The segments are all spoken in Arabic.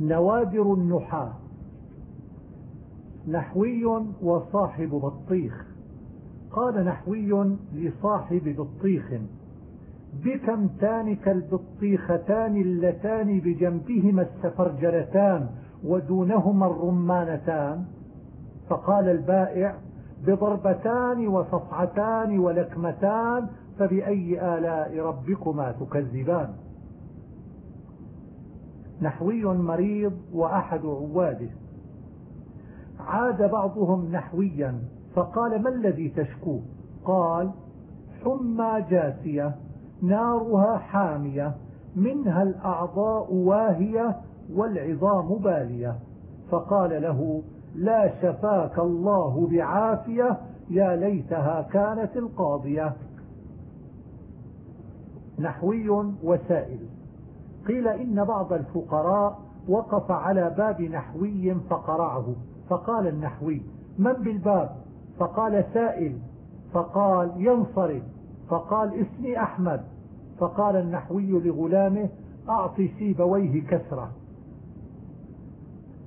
نوادر النحاة نحوي وصاحب بطيخ قال نحوي لصاحب بطيخ بكم تانك البطيختان اللتان بجنبهما السفرجلتان ودونهما الرمانتان. فقال البائع بضربتان وصفعتان ولكمتان فبأي آلاء ربكما تكذبان؟ نحوي مريض وأحد عواده. عاد بعضهم نحويا فقال ما الذي تشكوه قال حمى جاسية نارها حامية منها الأعضاء واهية والعظام بالية. فقال له لا شفاك الله بعافية يا ليتها كانت القاضية. نحوي وسائل. قيل إن بعض الفقراء وقف على باب نحوي فقرعه. فقال النحوي من بالباب؟ فقال سائل. فقال ينصرف. فقال اسمي أحمد. فقال النحوي لغلامه أعطي سيبويه كسرة.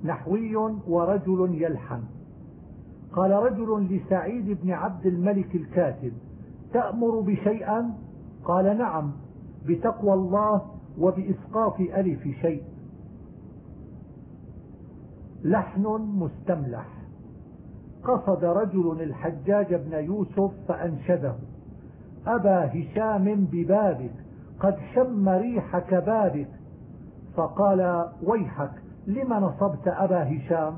نحوي ورجل يلحن. قال رجل لسعيد بن عبد الملك الكاتب تأمر بشيئا؟ قال نعم بتقوى الله وبإسقاط ألف شيء. لحن مستملح. قصد رجل الحجاج بن يوسف فأنشده. أبا هشام ببابك قد شم ريح كبابك فقال ويحك لم نصبت أبا هشام؟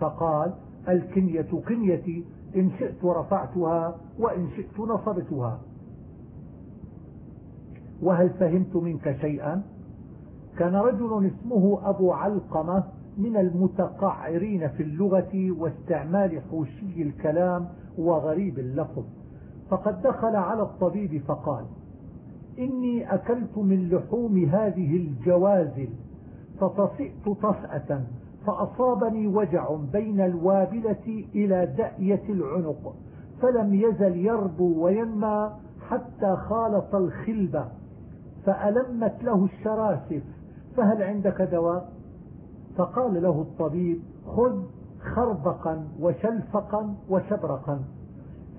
فقال الكنية كنيتي إن شئت رفعتها وإن شئت نصبتها. وهل فهمت منك شيئا؟ كان رجل اسمه أبو علقمة من المتقعرين في اللغة واستعمال حوشي الكلام وغريب اللفظ. فقد دخل على الطبيب فقال إني أكلت من لحوم هذه الجوازل فطفئت طفأة فأصابني وجع بين الوابلة إلى دأية العنق فلم يزل يربو وينمى حتى خالط الخلبة. فألمت له الشراسف فهل عندك دواء؟ فقال له الطبيب خذ خربقا وشلفقا وشبرقا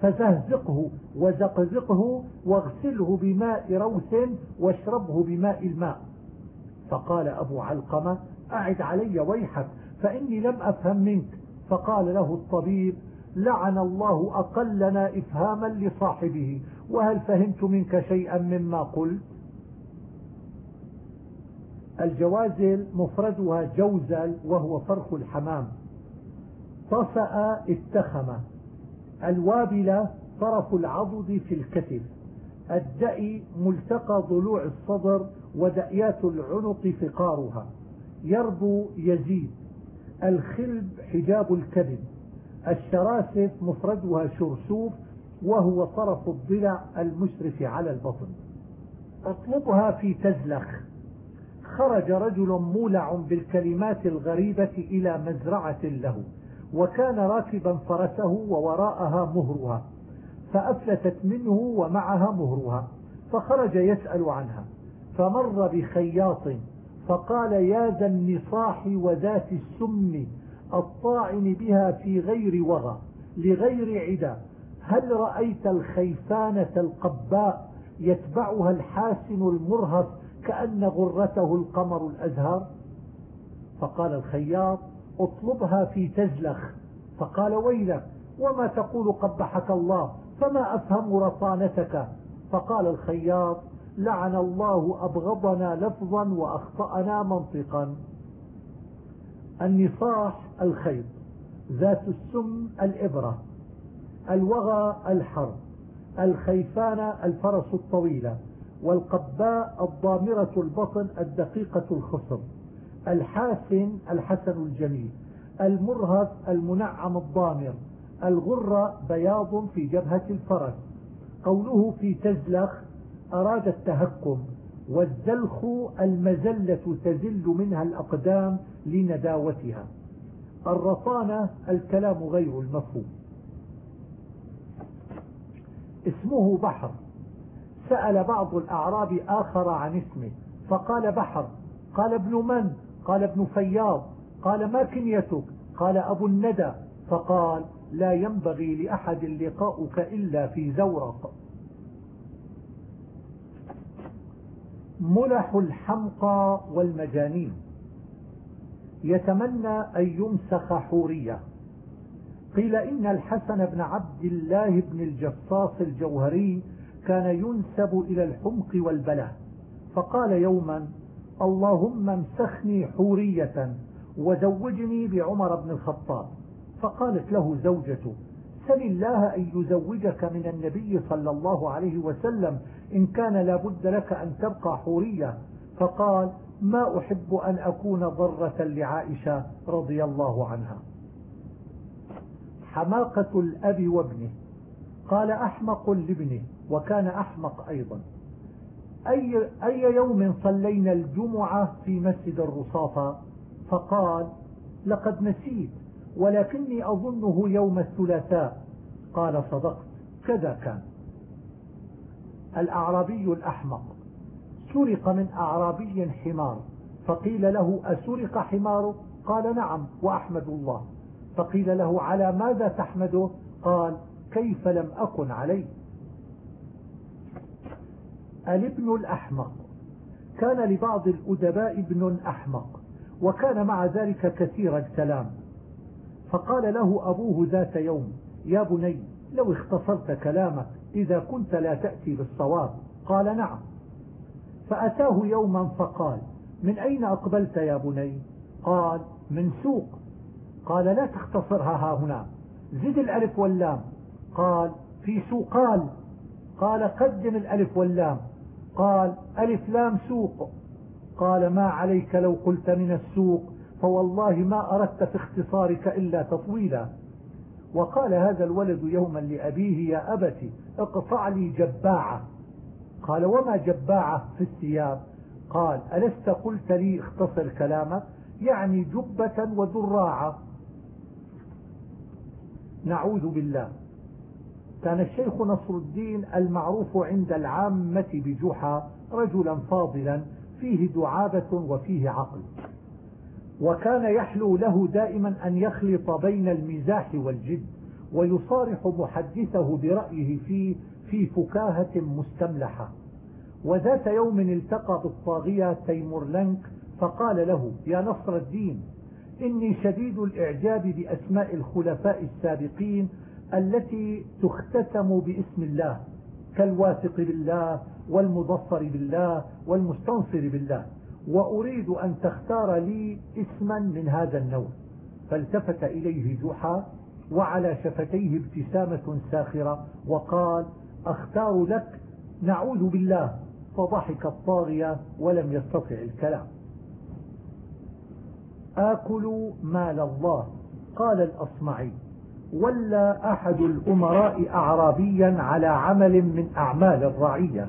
فزهزقه وزقزقه واغسله بماء روث واشربه بماء الماء. فقال أبو علقمة أعد علي ويحك فإني لم أفهم منك. فقال له الطبيب لعن الله أقلنا إفهاما لصاحبه وهل فهمت منك شيئا مما قلت؟ الجوازل مفردها جوزل وهو فرخ الحمام. طفأ اتخم. الوابلة طرف العضد في الكتف. الدأي ملتقى ضلوع الصدر ودأيات العنق فقارها. يربو يزيد. الخلب حجاب الكبد الشراسف مفردها شرسوف وهو طرف الضلع المشرف على البطن. أطلبها في تزلخ. خرج رجل مولع بالكلمات الغريبة إلى مزرعة له وكان راكبا فرسه ووراءها مهرها فأفلتت منه ومعها مهرها فخرج يسأل عنها فمر بخياط فقال يا ذا النصاح وذات السم الطاعن بها في غير وغى لغير عدا هل رأيت الخيفانة القباء يتبعها الحاسن المرهف كأن غرته القمر الأزهر. فقال الخياط اطلبها في تزلخ. فقال ويلك وما تقول قبحك الله؟ فما أفهم رصانتك؟ فقال الخياط لعن الله أبغضنا لفظا وأخطأنا منطقا. النصاح الخيط ذات السم الإبرة. الوغى الحرب. الخيفان الفرس الطويلة. والقباء الضامرة البطن الدقيقة الخصر الحاسن الحسن الجميل المرهف المنعم الضامر الغر بياض في جبهة الفرس قوله في تزلخ أراد التهكم والزلخ المزلة تزل منها الأقدام لنداوتها. الرطانة الكلام غير المفهوم. اسمه بحر. سأل بعض الأعراب آخر عن اسمه فقال بحر قال ابن من؟ قال ابن فياض قال ما كنيتك؟ قال أبو الندى فقال لا ينبغي لأحد لقاؤك إلا في زورق. ملح الحمقى والمجانين. يتمنى أن يمسخ حورية. قيل إن الحسن بن عبد الله بن الجصاص الجوهري كان ينسب إلى الحمق والبله فقال يوما اللهم امسخني حورية وزوجني بعمر بن الخطاب. فقالت له زوجته سل الله أن يزوجك من النبي صلى الله عليه وسلم إن كان لابد لك أن تبقى حورية. فقال ما أحب أن أكون ضرة لعائشة رضي الله عنها. حماقة الأب وابنه. قال أحمق لابنه وكان أحمق أيضا. أي, أي يوم صلينا الجمعة في مسجد الرصافة؟ فقال لقد نسيت ولكني أظنه يوم الثلاثاء. قال صدقت كذا كان. الأعرابي الأحمق. سرق من أعرابي حمار. فقيل له أسرق حمارك قال نعم وأحمد الله. فقيل له على ماذا تحمده؟ قال كيف لم أكن عليه؟ الابن الأحمق. كان لبعض الأدباء ابن أحمق وكان مع ذلك كثير الكلام. فقال له أبوه ذات يوم يا بني لو اختصرت كلامك إذا كنت لا تأتي بالصواب. قال نعم. فأتاه يوما فقال من أين أقبلت يا بني؟ قال من سوق. قال لا تختصرها ها هنا زد الألف واللام. قال في سوقال قال قدم الألف واللام قال ألف لام سوق قال ما عليك لو قلت من السوق فوالله ما أردت في اختصارك إلا تطويلا وقال هذا الولد يوما لأبيه يا أبت اقطع لي جباعة قال وما جباعة في الثياب قال ألست قلت لي اختصر كلامك يعني جبة ودراعة نعوذ بالله كان الشيخ نصر الدين المعروف عند العامة بجحا رجلا فاضلا فيه دعابة وفيه عقل. وكان يحلو له دائما أن يخلط بين المزاح والجد ويصارح محدثه برأيه فيه في فكاهة مستملحة. وذات يوم التقى بالطاغية تيمورلنك فقال له يا نصر الدين إني شديد الإعجاب بأسماء الخلفاء السابقين التي تختتم باسم الله كالواثق بالله والمضفر بالله والمستنصر بالله. وأريد أن تختار لي اسما من هذا النوع. فالتفت إليه جحا وعلى شفتيه ابتسامة ساخرة وقال أختار لك نعوذ بالله. فضحك الطاغية ولم يستطع الكلام. آكل مال الله قال الأصمعي. ولا أحد الأمراء أعرابيا على عمل من أعمال الرعية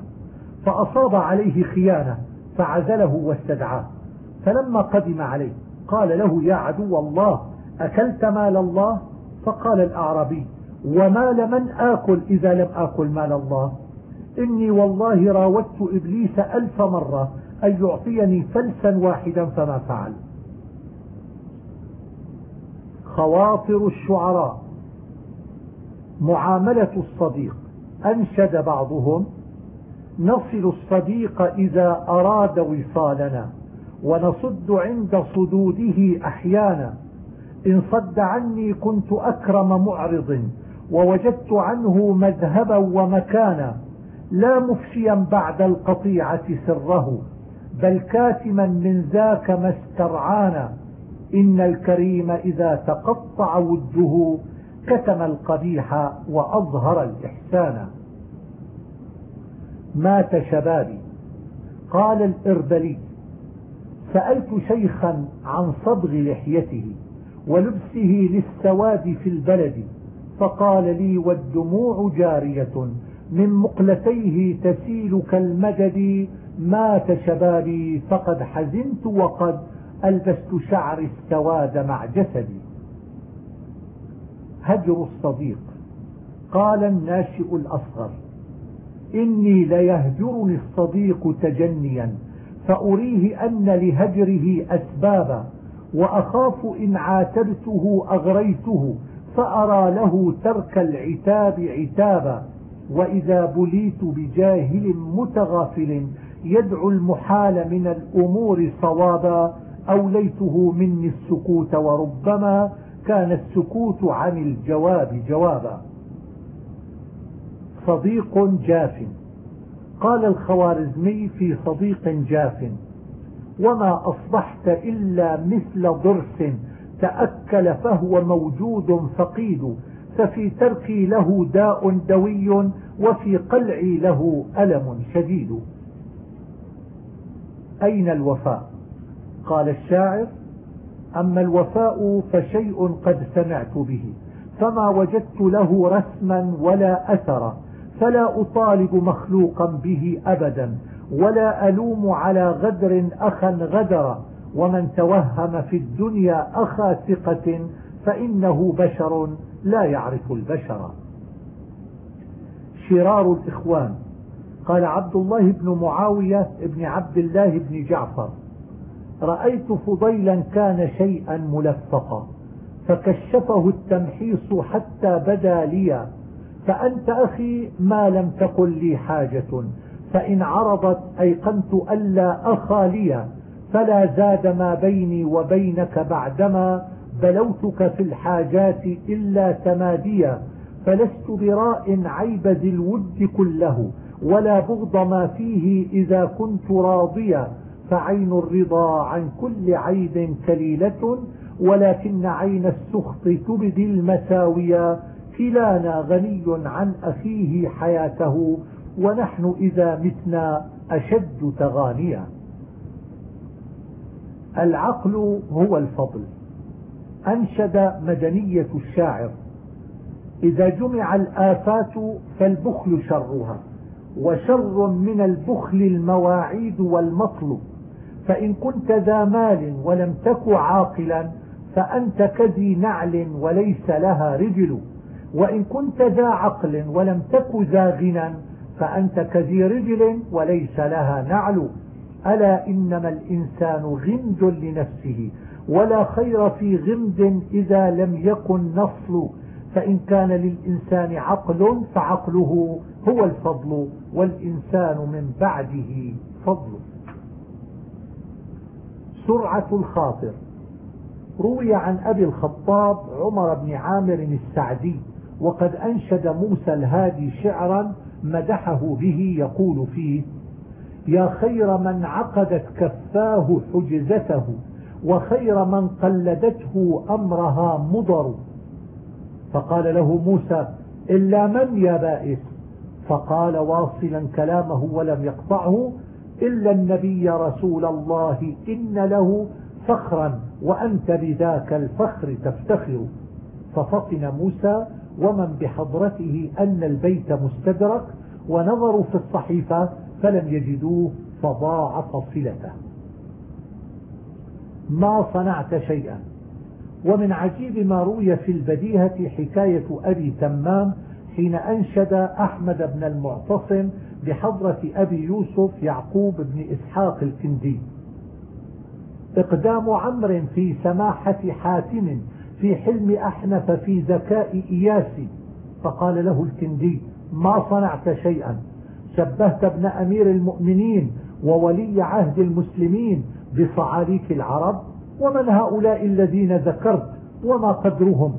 فأصاب عليه خيانة فعزله واستدعاه. فلما قدم عليه قال له يا عدو الله أكلت مال الله؟ فقال الأعرابي ومال من آكل إذا لم آكل مال الله؟ إني والله راودت إبليس ألف مرة أن يعطيني فلسا واحدا فما فعل. خواطر الشعراء معاملة الصديق. أنشد بعضهم. نصل الصديق إذا أراد وصالنا. ونصد عند صدوده أحيانا. إن صد عني كنت أكرم معرض. ووجدت عنه مذهبا ومكانا. لا مفشيا بعد القطيعة سره. بل كاتما من ذاك ما استرعانا. إن الكريم إذا تقطع وجهه كتم القبيح وأظهر الإحسان. مات شبابي. قال الإربلي سألت شيخا عن صبغ لحيته ولبسه للسواد في البلد فقال لي والدموع جارية من مقلتيه تسيل كالمدد. مات شبابي فقد حزنت وقد ألبست شعر السواد مع جسدي. هجر الصديق. قال الناشئ الأصغر إني ليهجرني الصديق تجنيا فأريه أن لهجره أسبابا وأخاف إن عاتبته أغريته فأرى له ترك العتاب عتابا وإذا بليت بجاهل متغافل يدعو المحال من الأمور صوابا أوليته مني السكوت وربما كان السكوت عن الجواب جوابا. صديق جاف. قال الخوارزمي في صديق جاف. وما أصبحت إلا مثل ضرس تأكل فهو موجود فقيد ففي تركي له داء دوي وفي قلعي له ألم شديد. أين الوفاء؟ قال الشاعر. أما الوفاء فشيء قد سمعت به فما وجدت له رسما ولا أثرا فلا أطالب مخلوقا به أبدا ولا ألوم على غدر أخا غدر ومن توهم في الدنيا أخا ثقة فإنه بشر لا يعرف البشر. شرار الإخوان قال عبد الله بن معاوية بن عبد الله بن جعفر رأيت فضيلا كان شيئا ملفقا فكشفه التمحيص حتى بدا لي فأنت أخي ما لم تقل لي حاجة فإن عرضت أيقنت ألا أخا لي فلا زاد ما بيني وبينك بعدما بلوتك في الحاجات إلا تماديا فلست براء عيب ذي الود كله ولا بغض ما فيه إذا كنت راضيا فعين الرضا عن كل عيب كليلة ولكن عين السخط تبدي المساوية كلانا غني عن أخيه حياته ونحن إذا متنا أشد تغانيا. العقل هو الفضل. أنشد مدنية الشاعر. إذا جمع الآفات فالبخل شرها وشر من البخل المواعيد والمطل. فإن كنت ذا مال ولم تك عاقلا فأنت كذي نعل وليس لها رجل. وإن كنت ذا عقل ولم تك ذا غنى فأنت كذي رجل وليس لها نعل. ألا إنما الإنسان غمد لنفسه ولا خير في غمد إذا لم يكن نصل. فإن كان للإنسان عقل فعقله هو الفضل والإنسان من بعده فضل. سرعة الخاطر. روي عن أبي الخطاب عمر بن عامر السعدي وقد أنشد موسى الهادي شعرا مدحه به يقول فيه يا خير من عقدت كفاه حجزته وخير من قلدته أمرها مضر. فقال له موسى إلا من يا بائس؟ فقال واصلا كلامه ولم يقطعه إلا النبي رسول الله إن له فخرا وأنت بذاك الفخر تفتخر. ففطن موسى ومن بحضرته أن البيت مستدرك ونظروا في الصحيفة فلم يجدوه فضاعف صلته ما صنعت شيئا. ومن عجيب ما روي في البديهة حكاية أبي تمام حين أنشد أحمد بن المعتصم بحضرة أبي يوسف يعقوب بن إسحاق الكندي. إقدام عمر في سماحة حاتم في حلم أحنف في ذكاء إياسي. فقال له الكندي ما صنعت شيئا. شبهت ابن أمير المؤمنين وولي عهد المسلمين بصعاليك العرب ومن هؤلاء الذين ذكرت وما قدرهم.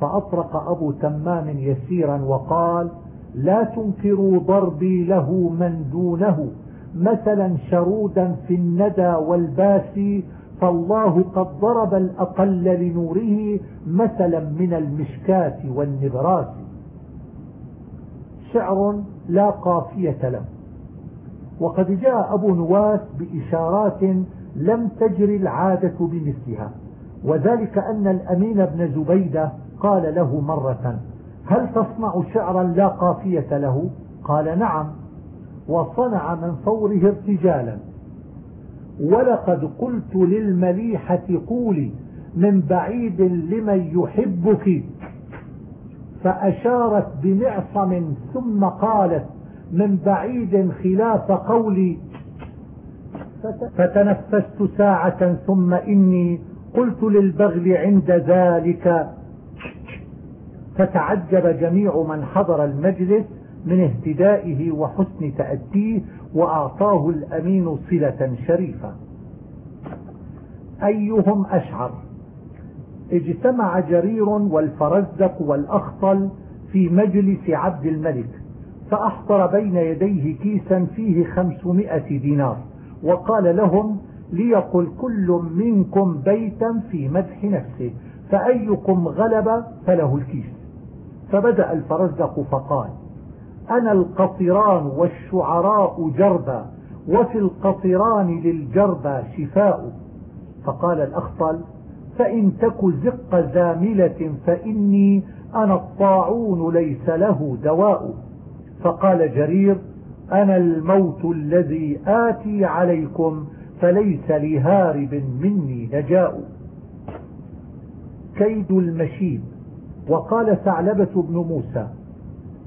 فأطرق أبو تمام يسيرا وقال لا تنكروا ضربي له من دونه. مثلا شرودا في الندى والباسي فالله قد ضرب الأقل لنوره مثلا من المشكاة والنبراس. شعر لا قافية له. وقد جاء أبو نواس بإشارات لم تجري العادة بمثلها وذلك أن الأمين بن زبيدة قال له مرة هل تصنع شعرا لا قافية له؟ قال نعم. وصنع من فوره ارتجالا. ولقد قلت للمليحة قولي من بعيد لمن يحبك. فأشارت بمعصم ثم قالت من بعيد خلاف قولي. فتنفست ساعة ثم إني قلت للبغل عند ذلك. فتعجب جميع من حضر المجلس من اهتدائه وحسن تأديه وأعطاه الأمين صلة شريفة. أيهم أشعر؟ اجتمع جرير والفرزق والأخطل في مجلس عبد الملك فأحضر بين يديه كيسا فيه خمسمائة دينار وقال لهم ليقل كل منكم بيتا في مدح نفسه فأيكم غلب فله الكيس. فبدأ الفرزق فقال أنا القطران والشعراء جربا وفي القطران للجربى شفاء. فقال الأخطل فإن تك زق زاملة فإني أنا الطاعون ليس له دواء. فقال جرير أنا الموت الذي آتي عليكم فليس لهارب مني نجاء. كيد المشيب. وقال ثعلبة بن موسى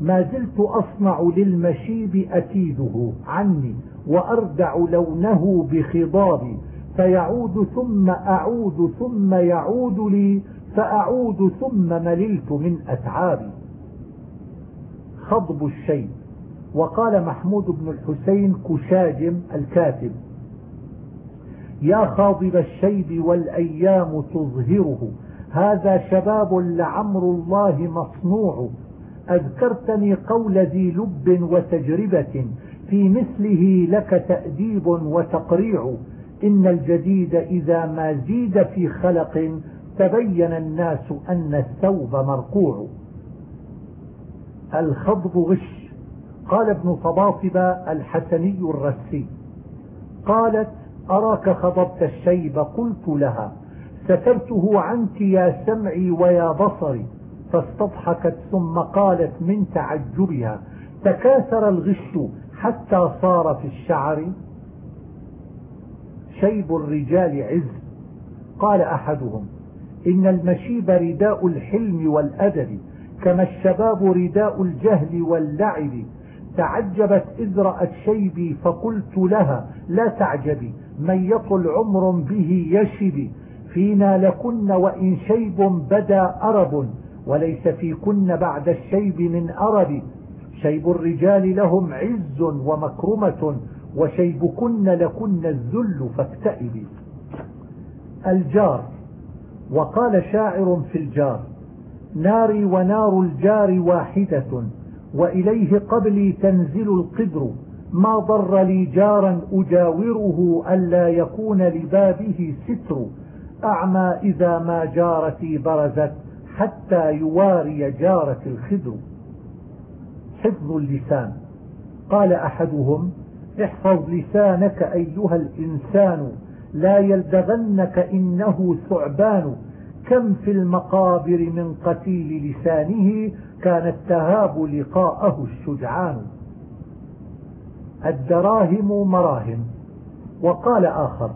ما زلت أصنع للمشيب أكيده عني وأردع لونه بخضابي فيعود ثم أعود ثم يعود لي فأعود ثم مللت من أتعابي. خضب الشيء وقال محمود بن الحسين كشاجم الكاتب يا خاضب الشيب والأيام تظهره هذا شباب لعمر الله مصنوع. أذكرتني قول ذي لب وتجربة في مثله لك تأديب وتقريع. إن الجديد إذا ما زيد في خلق تبين الناس أن الثوب مرقوع. الخضب غش. قال ابن طباطب الحسني الرسي. قالت أراك خضبت الشيب؟ قلت لها سترته عنك يا سمعي ويا بصري فاستضحكت ثم قالت من تعجبها تكاثر الغش حتى صار في الشعر. شيب الرجال عز. قال أحدهم إن المشيب رداء الحلم والأدب كما الشباب رداء الجهل واللعب. تعجبت إذ رأت شيبي فقلت لها لا تعجبي من يطل عمر به يشب. فينا لكن وإن شيب بدا أرب وليس فيكن بعد الشيب من أرب. شيب الرجال لهم عز ومكرمة وشيبكن لكن الذل فاكتئبي الجار. وقال شاعر في الجار ناري ونار الجار واحدة وإليه قبلي تنزل القدر. ما ضر لي جارا أجاوره ألا يكون لبابه ستر. أعمى إذا ما جارتي برزت حتى يواري جارة الخدر. حفظ اللسان. قال أحدهم احفظ لسانك أيها الإنسان لا يلدغنك إنه ثعبان. كم في المقابر من قتيل لسانه كان التهاب لقاءه الشجعان. الدراهم مراهم. وقال آخر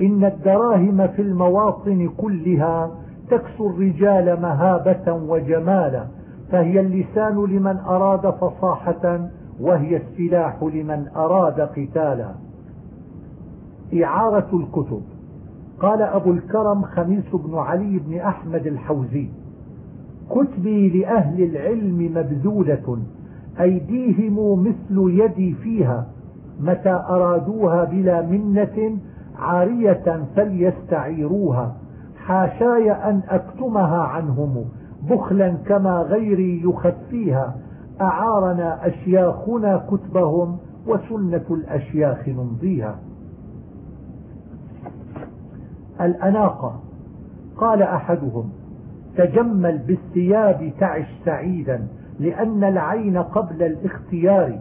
إن الدراهم في المواطن كلها تكسو الرجال مهابة وجمالا فهي اللسان لمن أراد فصاحة وهي السلاح لمن أراد قتالا. إعارة الكتب. قال أبو الكرم خميس بن علي بن أحمد الحوزي كتبي لأهل العلم مبذولة أيديهم مثل يدي فيها متى أرادوها بلا منة عارية فليستعيروها. حاشاي أن أكتمها عنهم بخلا كما غيري يخفيها. أعارنا أشياخنا كتبهم وسنة الأشياخ نمضيها. الأناقة. قال أحدهم تجمل بالثياب تعش سعيدا لأن العين قبل الاختيار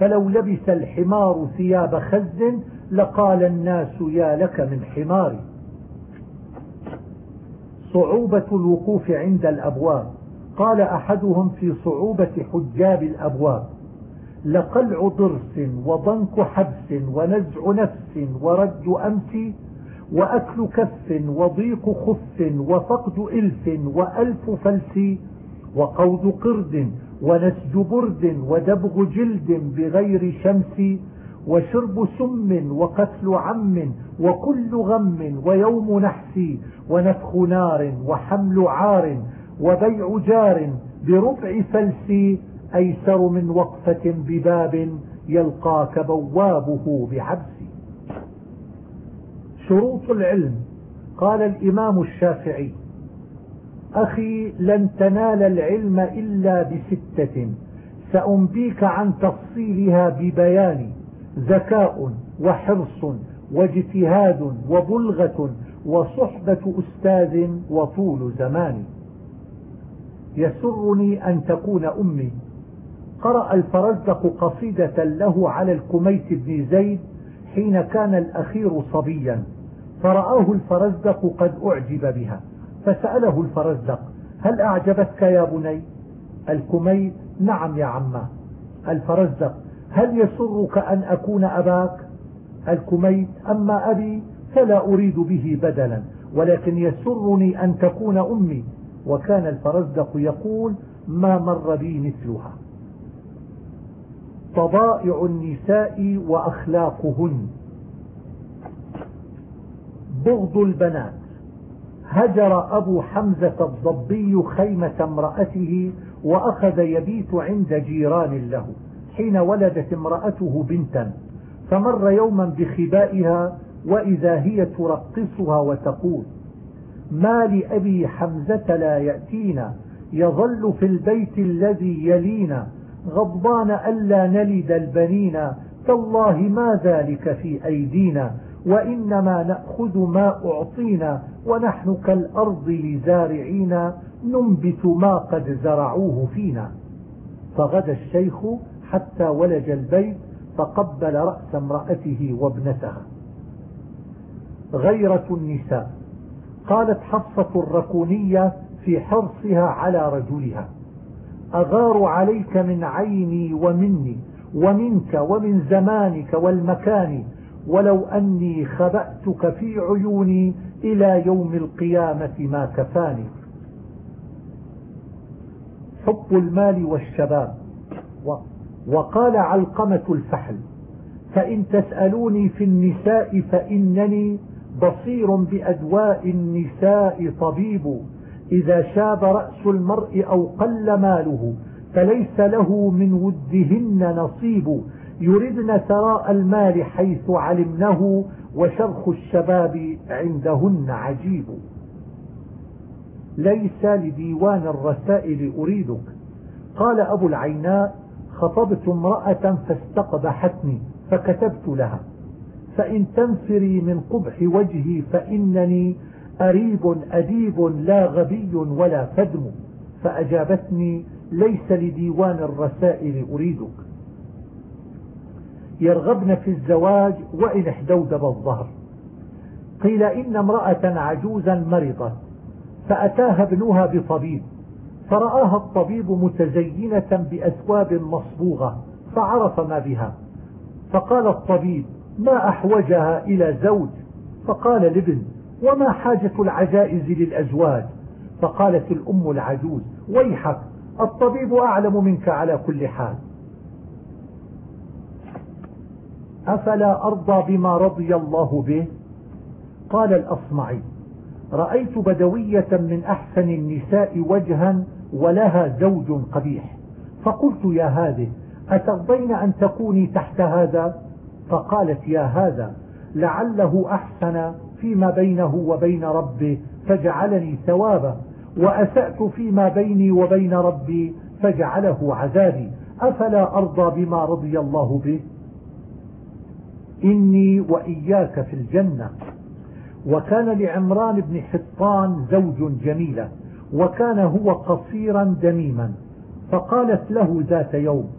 فلو لبس الحمار ثياب خز لقال الناس يا لك من حمار. صعوبة الوقوف عند الأبواب. قال أحدهم في صعوبة حجاب الأبواب. لقلع ضرس وضنك حبس ونزع نفس ورد أمس وأكل كف وضيق خف وفقد إلف وألف فلس وقود قرد ونسج برد ودبغ جلد بغير شمس وشرب سم وقتل عم وكل غم ويوم نحس ونفخ نار وحمل عار وبيع جار بربع فلس أيسر من وقفة بباب يلقاك بوابه بعبس. شروط العلم. قال الإمام الشافعي أخي لن تنال العلم إلا بستة. سأنبيك عن تفصيلها ببيان. ذكاء وحرص واجتهاد وبلغة وصحبة أستاذ وطول زمان. يسرني أن تكون أمي. قرأ الفرزدق قصيدة له على الكميت بن زيد حين كان الأخير صبيا. فرآه الفرزدق قد أعجب بها. فسأله الفرزدق هل أعجبتك يا بني؟ الكميت؟ نعم يا عمه الفرزدق هل يسرك أن أكون أباك الكميت؟ أما أبي فلا أريد به بدلا ولكن يسرني أن تكون أمي. وكان الفرزدق يقول ما مر بي مثلها. طبائع النساء وأخلاقهن. بغض البنات. هجر أبو حمزة الضبي خيمة امرأته وأخذ يبيت عند جيران له. حين ولدت امرأته بنتا فمر يوما بخبائها وإذا هي ترقصها وتقول ما لأبي حمزة لا يأتينا يظل في البيت الذي يلينا غضبان ألا نلد البنين تالله ما ذلك في أيدينا وإنما نأخذ ما أعطينا ونحن كالأرض لزارعين ننبت ما قد زرعوه فينا. فغدا الشيخ حتى ولج البيت فقبل رأس امرأته وابنتها. غيرة النساء قالت حفصة الركونية في حرصها على رجلها أغار عليك من عيني ومني ومنك ومن زمانك والمكان ولو أني خبأتك في عيوني إلى يوم القيامة ما كفاني. حب المال والشباب وقال علقمة الفحل فإن تسألوني في النساء فإنني بصير بأدواء النساء طبيب إذا شاب رأس المرء أو قل ماله فليس له من ودهن نصيب يردن ثراء المال حيث علمنه وشرخ الشباب عندهن عجيب. ليس لديوان الرسائل أريدك. قال أبو العيناء خطبت امرأة فاستقبحتني فكتبت لها فإن تنفري من قبح وجهي فإنني أريب أديب لا غبي ولا فدم فأجابتني ليس لديوان الرسائل أريدك. يرغبن في الزواج وإن احدودب الظهر. قيل إن امرأة عجوزا مرضت فأتاها ابنها بطبيب. فرآها الطبيب متزينة بأثواب مصبوغة فعرف ما بها. فقال الطبيب ما أحوجها إلى زوج؟ فقال الابن وما حاجة العجائز للأزواج؟ فقالت الأم العجوز ويحك الطبيب أعلم منك على كل حال. أفلا أرضى بما رضي الله به؟ قال الأصمعي رأيت بدوية من أحسن النساء وجها ولها زوج قبيح. فقلت يا هذه أترضين أن تكوني تحت هذا؟ فقالت يا هذا لعله أحسن فيما بينه وبين ربه فجعلني ثوابا وأسأت فيما بيني وبين ربي فجعله عذابي. أفلا أرضى بما رضي الله به؟ إني وإياك في الجنة. وكان لعمران بن حطان زوج جميلة. وكان هو قصيرا دميما فقالت له ذات يوم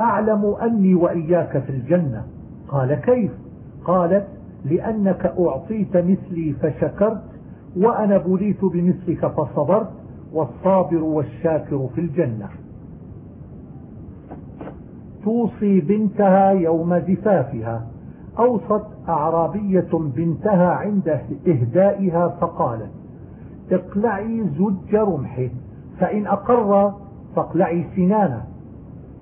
أعلم أني وإياك في الجنة. قال كيف؟ قالت لأنك أعطيت مثلي فشكرت وأنا بليت بمثلك فصبرت والصابر والشاكر في الجنة. توصي بنتها يوم زفافها أوصت أعرابية بنتها عند إهدائها فقالت اقلعي زج رمحه فإن أقر فاقلعي سنانه.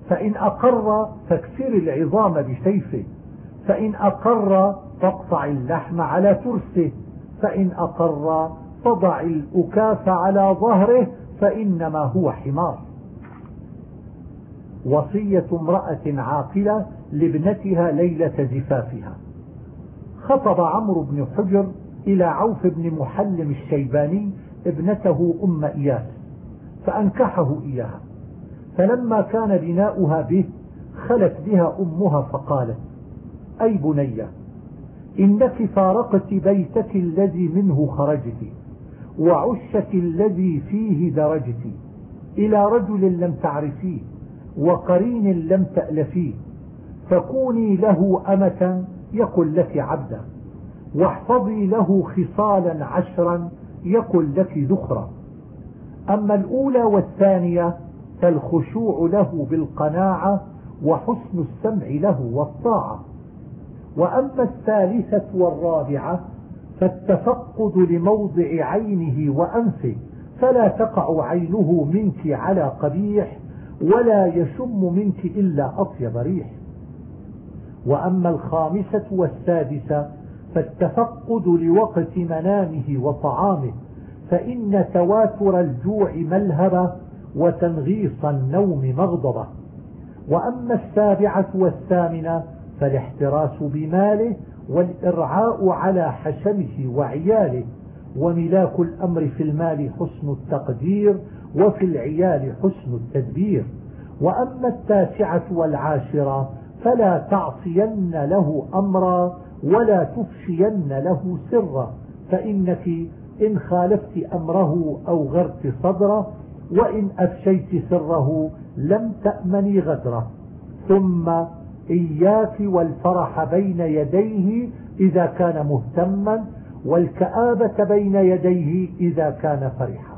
فإن أقر فاكسري العظام بسيفه. فإن أقر فاقطع اللحم على ترسه فإن أقر فضع الأكاف على ظهره. فإنما هو حمار. وصية امرأة عاقلة لابنتها ليلة زفافها. خطب عمرو بن حجر إلى عوف بن محلم الشيباني ابنته أم إياس فأنكحه إياها. فلما كان بناؤها به خلت بها أمها فقالت أي بنية إنك فارقت بيتك الذي منه خرجت وعشك الذي فيه درجت إلى رجل لم تعرفيه وقرين لم تألفيه فكوني له أمة يقل لك عبدا. واحفظي له خصالا عشرا يقل لك ذخرا. أما الأولى والثانية فالخشوع له بالقناعة وحسن السمع له والطاعة. وأما الثالثة والرابعة فالتفقد لموضع عينه وأنفه فلا تقع عينه منك على قبيح ولا يشم منك إلا أطيب ريح. وأما الخامسة والسادسة فالتفقد لوقت منامه وطعامه فإن تواتر الجوع ملهبة وتنغيص النوم مغضبة. وأما السابعة والثامنة فالاحتراس بماله والإرعاء على حشمه وعياله. وملاك الأمر في المال حسن التقدير وفي العيال حسن التدبير. وأما التاسعة والعاشرة فلا تعصين له أمرا ولا تفشين له سرا. فإنك إن خالفت أمره أو غرت صدره وإن أفشيت سره لم تأمني غدره. ثم إياك والفرح بين يديه إذا كان مهتما والكآبة بين يديه إذا كان فرحا.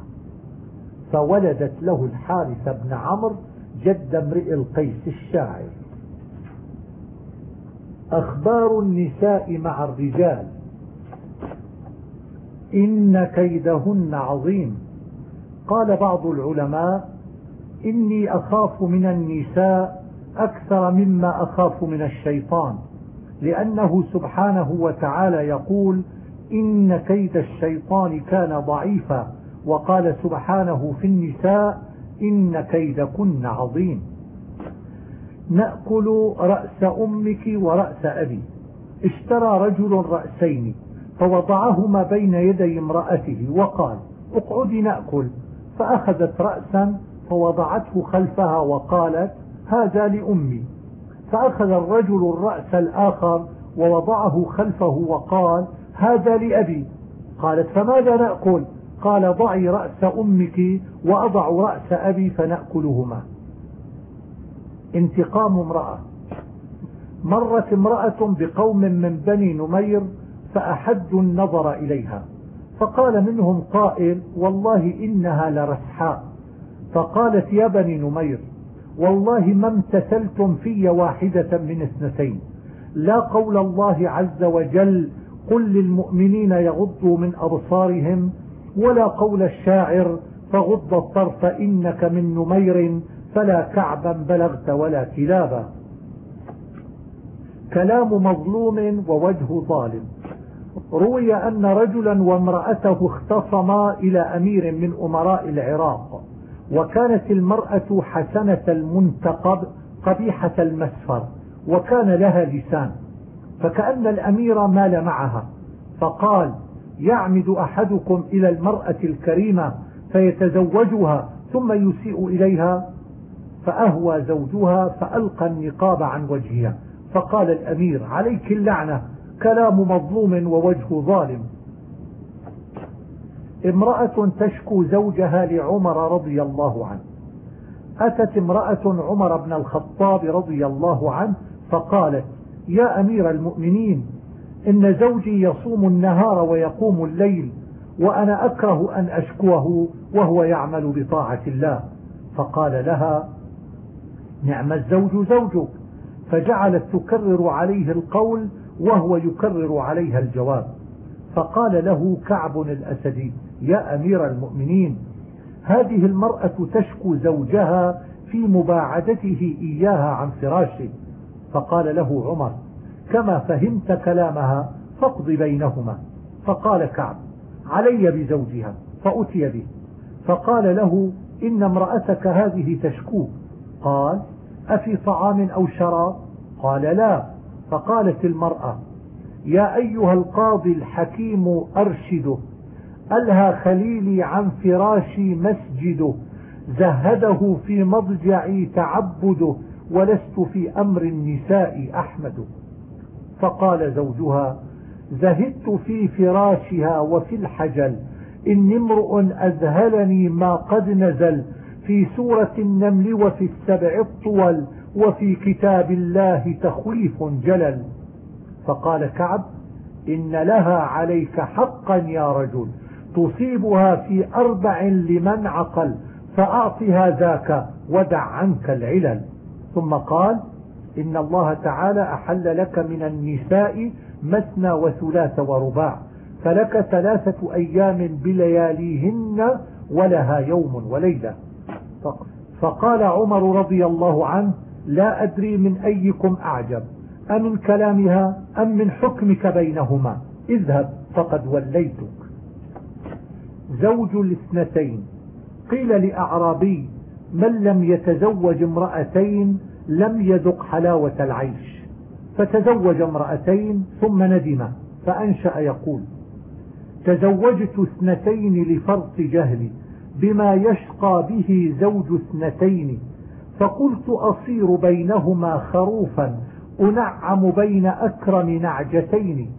فولدت له الحارث بن عمرو جد امرئ القيس الشاعر. أخبار النساء مع الرجال. إن كيدهن عظيم. قال بعض العلماء إني أخاف من النساء أكثر مما أخاف من الشيطان لأنه سبحانه وتعالى يقول إن كيد الشيطان كان ضعيفا وقال سبحانه في النساء إن كيدكن عظيم. نأكل رأس أمك ورأس أبي. اشترى رجل رأسين فوضعهما بين يدي امرأته وقال اقعدي نأكل. فأخذت رأسا فوضعته خلفها وقالت هذا لأمي. فأخذ الرجل الرأس الآخر ووضعه خلفه وقال هذا لأبي. قالت فماذا نأكل؟ قال ضعي رأس أمك وأضع رأس أبي فنأكلهما. انتقام امرأة. مرت امرأة بقوم من بني نمير فأحدوا النظر إليها. فقال منهم قائل والله إنها لرسحاء. فقالت يا بني نمير والله ما امتثلتم في واحدة من اثنتين. لا قول الله عز وجل قل للمؤمنين يغضوا من أبصارهم ولا قول الشاعر فغض الطرف إنك من نمير فلا كعبا بلغت ولا كلابا. كلام مظلوم ووجه ظالم. روي أن رجلا وامرأته اختصما إلى أمير من أمراء العراق وكانت المرأة حسنة المنتقب قبيحة المسفر وكان لها لسان فكأن الأمير مال معها فقال يعمد أحدكم إلى المرأة الكريمة فيتزوجها ثم يسيء إليها؟ فأهوى زوجها فألقى النقاب عن وجهها فقال الأمير عليك اللعنة كلام مظلوم ووجه ظالم. امرأة تشكو زوجها لعمر رضي الله عنه. أتت امرأة عمر بن الخطاب رضي الله عنه فقالت يا أمير المؤمنين إن زوجي يصوم النهار ويقوم الليل وأنا أكره أن أشكوه وهو يعمل بطاعة الله. فقال لها نعم الزوج زوجك. فجعلت تكرر عليه القول وهو يكرر عليها الجواب. فقال له كعب الأسدي يا أمير المؤمنين هذه المرأة تشكو زوجها في مباعدته إياها عن فراشه. فقال له عمر كما فهمت كلامها فاقض بينهما. فقال كعب علي بزوجها فأتي به. فقال له إن امرأتك هذه تشكوك. قال أفي طعام أو شراب؟ قال لا. فقالت المرأة يا أيها القاضي الحكيم أرشده. ألهى خليلي عن فراشي مسجده. زهده في مضجعي تعبده. ولست في أمر النساء أحمد. فقال زوجها زهدت في فراشها وفي الحجل. إن امرؤ أذهلني ما قد نزل. في سورة النمل وفي السبع الطول وفي كتاب الله تخويف جلل. فقال كعب إن لها عليك حقا يا رجل تصيبها في أربع لمن عقل فأعطها ذاك ودع عنك العلل. ثم قال إن الله تعالى أحل لك من النساء مثنى وثلاث ورباع فلك ثلاثة أيام بلياليهن ولها يوم وليلة. فقال عمر رضي الله عنه لا أدري من أيكم أعجب أمن كلامها أم من حكمك بينهما اذهب فقد وليتك. زوج الاثنتين. قيل لأعرابي من لم يتزوج امرأتين لم يذق حلاوة العيش. فتزوج امرأتين ثم ندم فأنشأ يقول تزوجت اثنتين لفرط جهلي بما يشقى به زوج اثنتين فقلت أصير بينهما خروفا أنعم بين أكرم نعجتين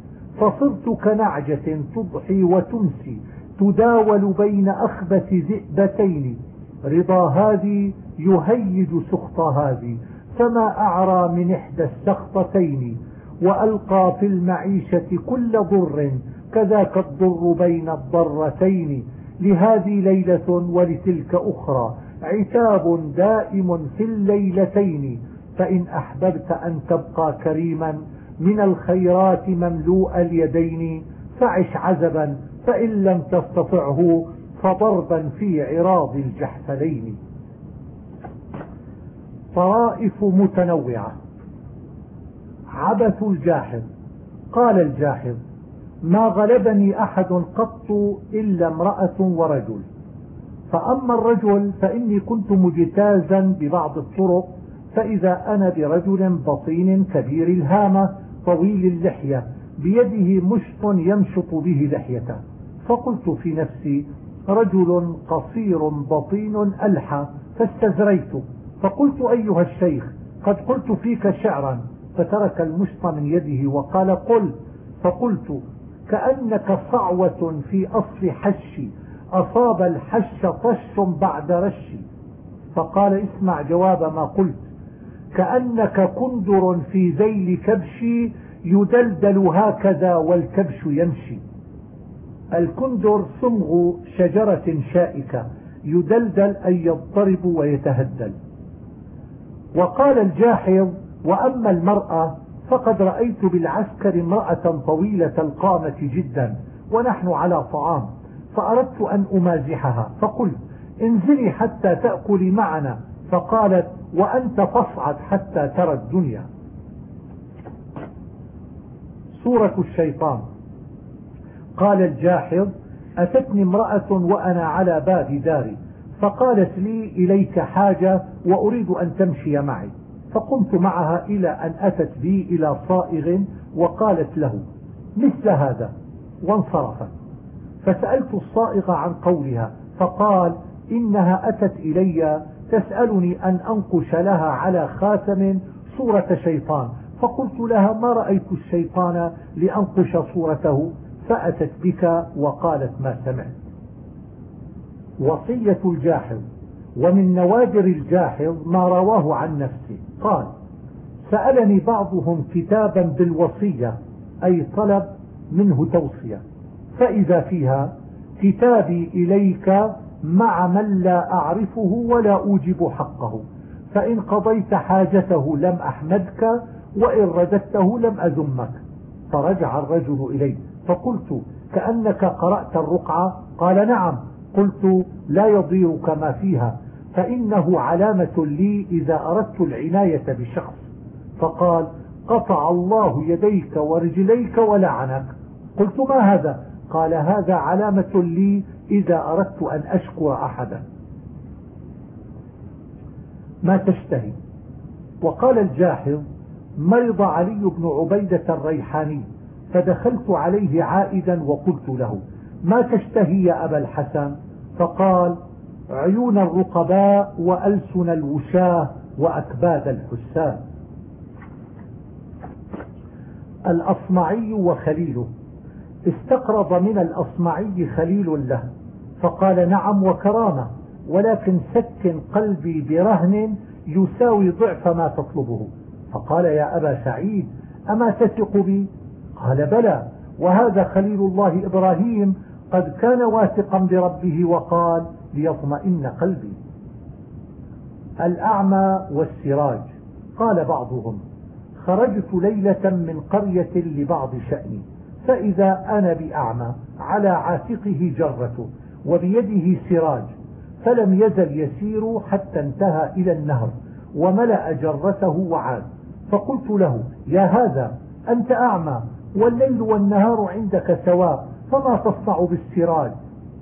فصرت كنعجة تضحي وتمسي تداول بين أخبث ذئبتين. رضا هذه يهيج سخط هذه فما أعرى من إحدى السخطتين. وألقى في المعيشة كل ضر كذاك الضر بين الضرتين. لهذه ليلة ولتلك أخرى. عتاب دائم في الليلتين. فإن أحببت أن تبقى كريما من الخيرات مملوء اليدين. فعش عزبا فإن لم تستطعه فضربا في عراض الجحفلين. طرائف متنوعة. عبث الجاحظ. قال الجاحظ ما غلبني أحد قط إلا امرأة ورجل. فأما الرجل فإني كنت مجتازا ببعض الطرق فإذا أنا برجل بطين كبير الهامة طويل اللحية بيده مشط يمشط به لحيته. فقلت في نفسي رجل قصير بطين ألحى فاستزريت. فقلت أيها الشيخ قد قلت فيك شعرا فترك المشط من يده وقال قل. فقلت كأنك صعوة في أصل حشي أصاب الحش طش بعد رش. فقال اسمع جواب ما قلت. كأنك كندر في ذيل كبشي يدلدل هكذا والكبش يمشي. الكندر صمغ شجرة شائكة. يدلدل أن يضطرب ويتهدل. وقال الجاحظ وأما المرأة فقد رأيت بالعسكر امرأة طويلة القامة جدا ونحن على طعام فأردت أن أمازحها فقلت انزلي حتى تأكلي معنا. فقالت وأنت فاصعد حتى ترى الدنيا. سورة الشيطان. قال الجاحظ أتتني امرأة وأنا على باب داري. فقالت لي إليك حاجة وأريد أن تمشي معي. فقمت معها إلى أن أتت بي إلى صائغ وقالت له مثل هذا. وانصرفت فسألت الصائغ عن قولها فقال إنها أتت إلي تسألني أن أنقش لها على خاتم صورة شيطان. فقلت لها ما رأيت الشيطان لأنقش صورته؟ فأتت بك وقالت ما سمعت. وصية الجاحظ. ومن نوادر الجاحظ ما رواه عن نفسه. قال سألني بعضهم كتابا بالوصية أي طلب منه توصية. فإذا فيها كتابي إليك مع من لا أعرفه ولا أوجب حقه. فإن قضيت حاجته لم أحمدك وإن رددته لم أذمك. فرجع الرجل إليه. فقلت كأنك قرأت الرقعة؟ قال نعم. قلت لا يضيرك ما فيها. فإنه علامة لي إذا أردت العناية بشخص. فقال قطع الله يديك ورجليك ولعنك. قلت ما هذا؟ قال هذا علامة لي إذا أردت أن أشكر أحدا. ما تشتهي. وقال الجاحظ مرض علي بن عبيدة الريحاني فدخلت عليه عائدا وقلت له ما تشتهي يا أبا الحسن؟ فقال عيون الرقباء وألسن الوشاة وأكباد الحسان الأصمعي وخليله. استقرض من الأصمعي خليل له. فقال نعم وكرامة ولكن سكن قلبي برهن يساوي ضعف ما تطلبه. فقال يا أبا سعيد أما تثق بي؟ قال بلى وهذا خليل الله إبراهيم قد كان واثقا بربه وقال ليطمئن قلبي. الأعمى والسراج. قال بعضهم خرجت ليلة من قرية لبعض شأني فإذا أنا بأعمى على عاتقه جرته وبيده سراج فلم يزل يسير حتى انتهى إلى النهر وملأ جرته وعاد. فقلت له يا هذا أنت أعمى والليل والنهار عندك سواء فما تصنع بالسراج؟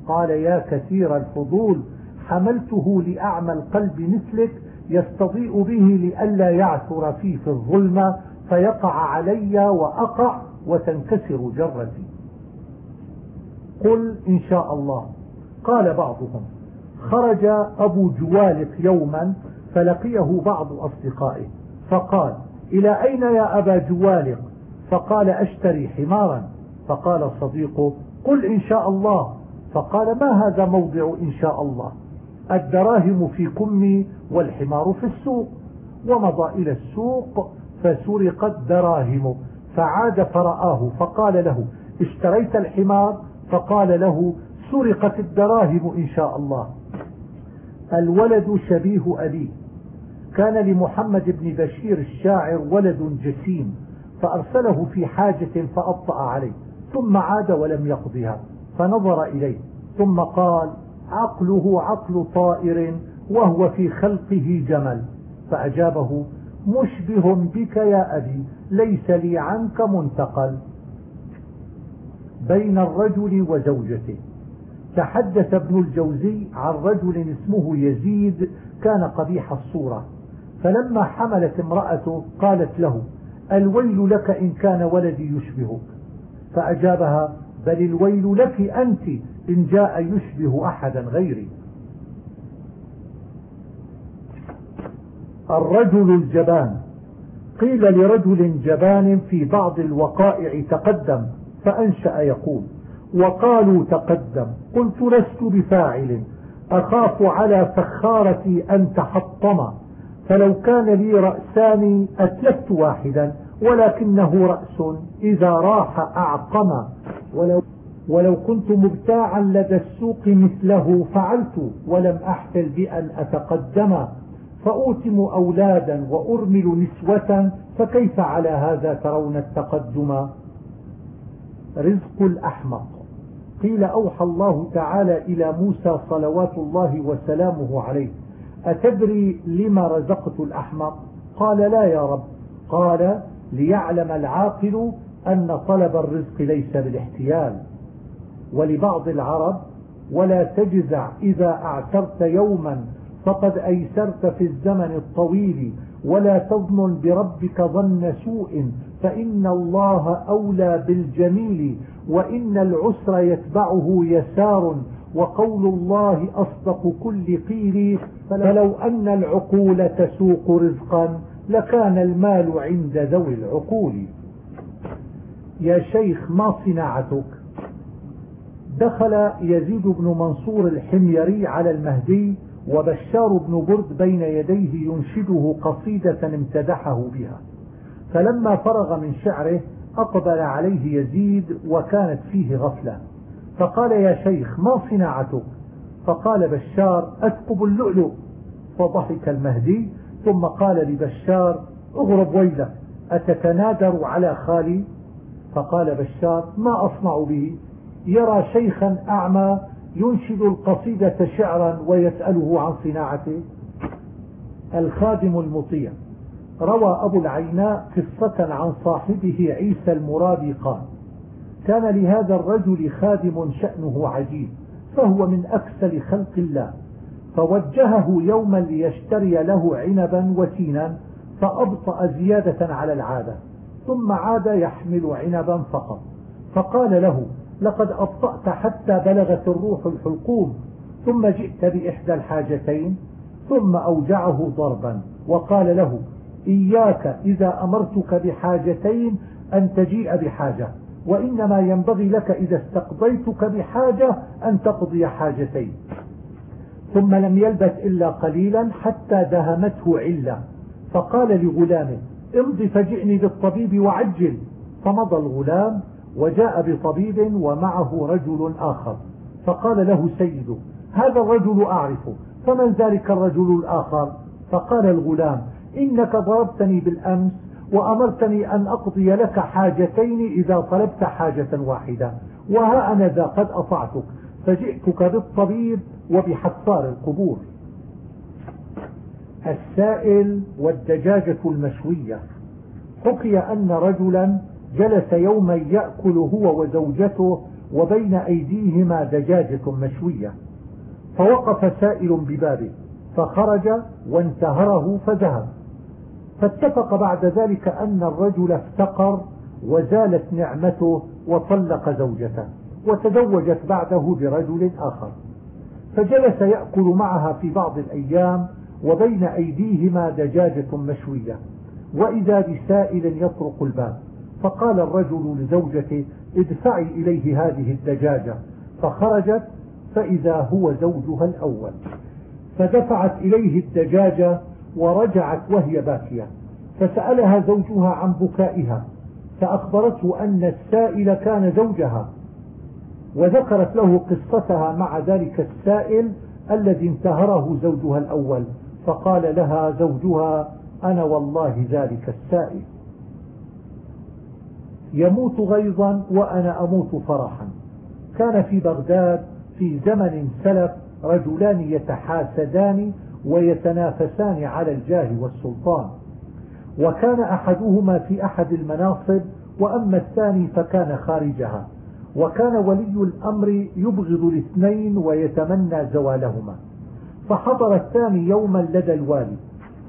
قال يا كثير الفضول حملته لأعمى القلب مثلك يستضيء به لئلا يعثر فيه في الظلمة فيقع علي وأقع وتنكسر جرتي. قل إن شاء الله. قال بعضهم خرج أبو جوالق يوما فلقيه بعض أصدقائه فقال إلى أين يا أبا جوالق؟ فقال أشتري حمارا. فقال صديقه قل إن شاء الله. فقال ما هذا موضع إن شاء الله؟ الدراهم في كمي والحمار في السوق. ومضى إلى السوق فسرقت دراهمه فعاد فرآه فقال له اشتريت الحمار؟ فقال له سرقت الدراهم إن شاء الله. الولد شبيه أبيه. كان لمحمد بن بشير الشاعر ولد جسيم فأرسله في حاجة فأبطأ عليه ثم عاد ولم يقضها. فنظر إليه ثم قال عقله عقل طائر وهو في خلقه جمل. فأجابه مشبه بك يا أبي ليس لي عنك منتقل. بين الرجل وزوجته. تحدث ابن الجوزي عن رجل اسمه يزيد كان قبيح الصورة. فلما حملت امرأته قالت له الويل لك إن كان ولدي يشبهك. فأجابها بل الويل لك أنت إن جاء يشبه أحدا غيري. الرجل الجبان. قيل لرجل جبان في بعض الوقائع تقدم فأنشأ يقول وقالوا تقدم قلت لست بفاعل أخاف على فخارتي أن تحطم فلو كان لي رأسان أتلفت واحدا ولكنه رأس إذا راح أعقم ولو, ولو كنت مبتاعا لدى السوق مثله فعلت ولم أحفل بأن أتقدم فأوتم أولادا وأرمل نسوة فكيف على هذا ترون التقدم؟ رزق الأحمق. قيل أوحى الله تعالى إلى موسى صلوات الله وسلامه عليه أتدري لما رزقت الأحمق؟ قال لا يا رب. قال ليعلم العاقل أن طلب الرزق ليس بالاحتيال ولبعض العرب ولا تجزع إذا أعترت يوما فقد أيسرت في الزمن الطويل ولا تظن بربك ظن سوء فإن الله أولى بالجميل وإن العسر يتبعه يسار وقول الله أصدق كل قيل فلو أن العقول تسوق رزقا لكان المال عند ذوي العقول. يا شيخ ما صناعتك؟ دخل يزيد بن منصور الحميري على المهدي وبشار بن برد بين يديه ينشده قصيدة امتدحه بها. فلما فرغ من شعره أقبل عليه يزيد وكانت فيه غفلة. فقال يا شيخ ما صناعتك؟ فقال بشار أثقب اللؤلؤ. فضحك المهدي ثم قال لبشار اغرب ويلك أتتنادر على خالي؟ فقال بشار ما أصنع به؟ يرى شيخا أعمى ينشد القصيدة شعرا ويسأله عن صناعته. الخادم المطيع. روى أبو العيناء قصة عن صاحبه عيسى المرابي قال كان لهذا الرجل خادم شأنه عجيب فهو من أكسل خلق الله. فوجهه يوما ليشتري له عنبا وتينا فأبطأ زيادة على العادة. ثم عاد يحمل عنبا فقط. فقال له لقد أبطأت حتى بلغت الروح الحلقوم ثم جئت بإحدى الحاجتين ثم أوجعه ضربا وقال له إياك إذا أمرتك بحاجتين أن تجيء بحاجة وإنما ينبغي لك إذا استقضيتك بحاجة أن تقضي حاجتين. ثم لم يلبث إلا قليلا حتى دهمته علة. فقال لغلامه امض فجئني بالطبيب وعجل. فمضى الغلام وجاء بطبيب ومعه رجل آخر. فقال له سيده هذا الرجل أعرفه فمن ذلك الرجل الآخر؟ فقال الغلام إنك ضربتني بالأمس وأمرتني أن أقضي لك حاجتين إذا طلبت حاجة واحدة وها أنا ذا قد أطعتك فجئتك بالطبيب وبحصار القبور. السائل والدجاجة المشوية. حكي أن رجلا جلس يوما يأكل هو وزوجته وبين أيديهما دجاجة مشوية. فوقف سائل ببابه فخرج وانتهره فذهب. فاتفق بعد ذلك أن الرجل افتقر وزالت نعمته وطلق زوجته وتزوجت بعده برجل آخر. فجلس يأكل معها في بعض الأيام وبين أيديهما دجاجة مشوية وإذا بسائل يطرق الباب. فقال الرجل لزوجته ادفعي إليه هذه الدجاجة. فخرجت فإذا هو زوجها الأول. فدفعت إليه الدجاجة ورجعت وهي باكية. فسألها زوجها عن بكائها. فأخبرته أن السائل كان زوجها. وذكرت له قصتها مع ذلك السائل الذي انتهره زوجها الأول. فقال لها زوجها أنا والله ذلك السائل. يموت غيظا وأنا أموت فرحا. كان في بغداد في زمن سلف رجلان يتحاسدان ويتنافسان على الجاه والسلطان. وكان أحدهما في أحد المناصب وأما الثاني فكان خارجها. وكان ولي الأمر يبغض الاثنين ويتمنى زوالهما. فحضر الثاني يوما لدى الوالي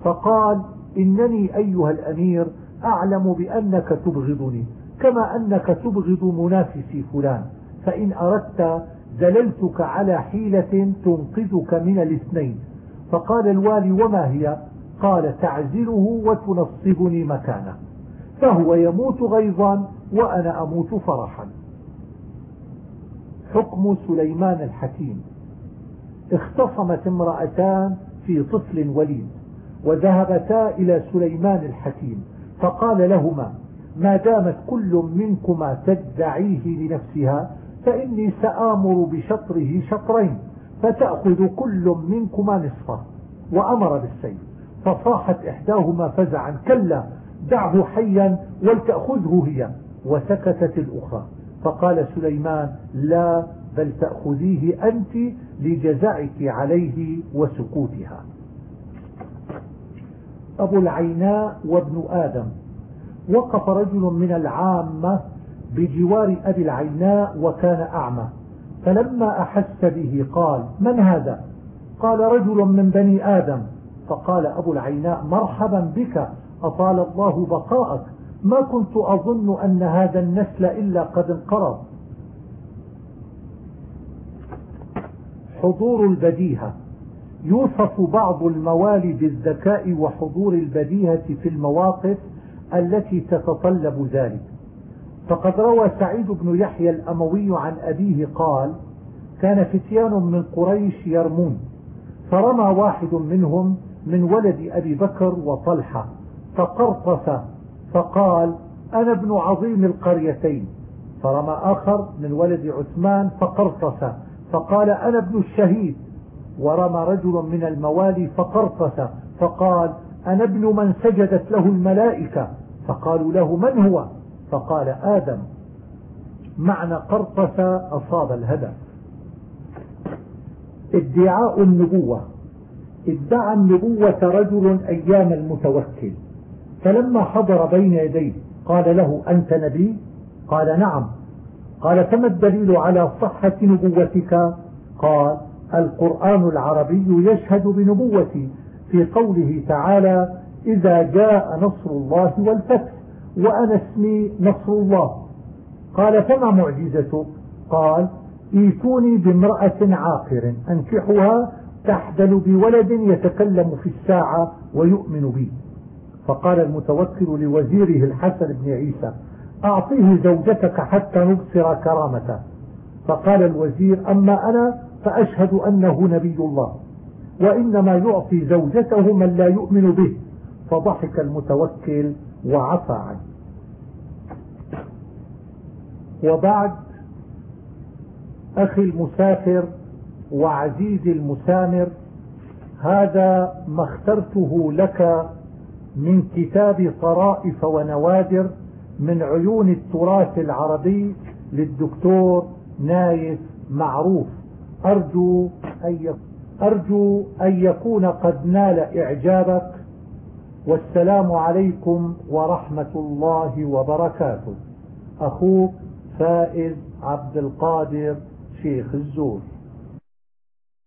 فقال إنني أيها الأمير أعلم بأنك تبغضني كما أنك تبغض منافسي فلان فإن أردت دللتك على حيلة تنقذك من الاثنين. فقال الوالي وما هي؟ قال تعزله وتنصبني مكانه. فهو يموت غيظا وأنا أموت فرحا. حكم سليمان الحكيم. اختصمت امرأتان في طفل وليد وذهبتا إلى سليمان الحكيم فقال لهما ما دامت كل منكما تدعيه لنفسها فإني سآمر بشطره شطرين فتأخذ كل منكما نصفه وأمر بالسيف فصاحت إحداهما فزعا كلا دعه حيا ولتأخذه هي وسكتت الأخرى. فقال سليمان لا بل تأخذيه أنت لجزعك عليه وسكوتها. أبو العيناء وابن آدم. وقف رجل من العامة بجوار أبي العيناء وكان أعمى. فلما أحس به قال من هذا؟ قال رجل من بني آدم. فقال أبو العيناء مرحبا بك أطال الله بقاءك. ما كنت أظن أن هذا النسل إلا قد انقرض. حضور البديهة. يوصف بعض الموالي بالذكاء وحضور البديهة في المواقف التي تتطلب ذلك. فقد روى سعيد بن يحيى الأموي عن أبيه قال كان فتيان من قريش يرمون فرمى واحد منهم من ولد أبي بكر وطلحة فقرطس فقال أنا ابن عظيم القريتين. فرمى آخر من ولد عثمان فقرطس. فقال أنا ابن الشهيد. ورمى رجل من الموالي فقرطس فقال أنا ابن من سجدت له الملائكة. فقالوا له من هو؟ فقال آدم. معنى قرطس أصاب الهدف. ادعاء النبوة. ادعى النبوة رجل أيام المتوكل. فلما حضر بين يديه قال له أنت نبي؟ قال نعم. قال فما الدليل على صحة نبوتك؟ قال القرآن العربي يشهد بنبوتي في قوله تعالى إذا جاء نصر الله والفتح وأنا اسمي نصر الله. قال فما معجزتك؟ قال إيتوني بامرأة عاقر أنكحها تحدل بولد يتكلم في الساعة ويؤمن بي. فقال المتوكل لوزيره الحسن بن عيسى أعطيه زوجتك حتى نبصر كرامته. فقال الوزير أما أنا فأشهد أنه نبي الله وإنما يعطي زوجته من لا يؤمن به. فضحك المتوكل وعفى عنه. وبعد أخي المسافر وعزيزي المسامر هذا ما اخترته لك من كتاب طرائف ونوادر من عيون التراث العربي للدكتور نايف معروف. أرجو أن أرجو أن يكون قد نال إعجابك. والسلام عليكم ورحمة الله وبركاته. أخوك فائز عبد القادر شيخ الزور.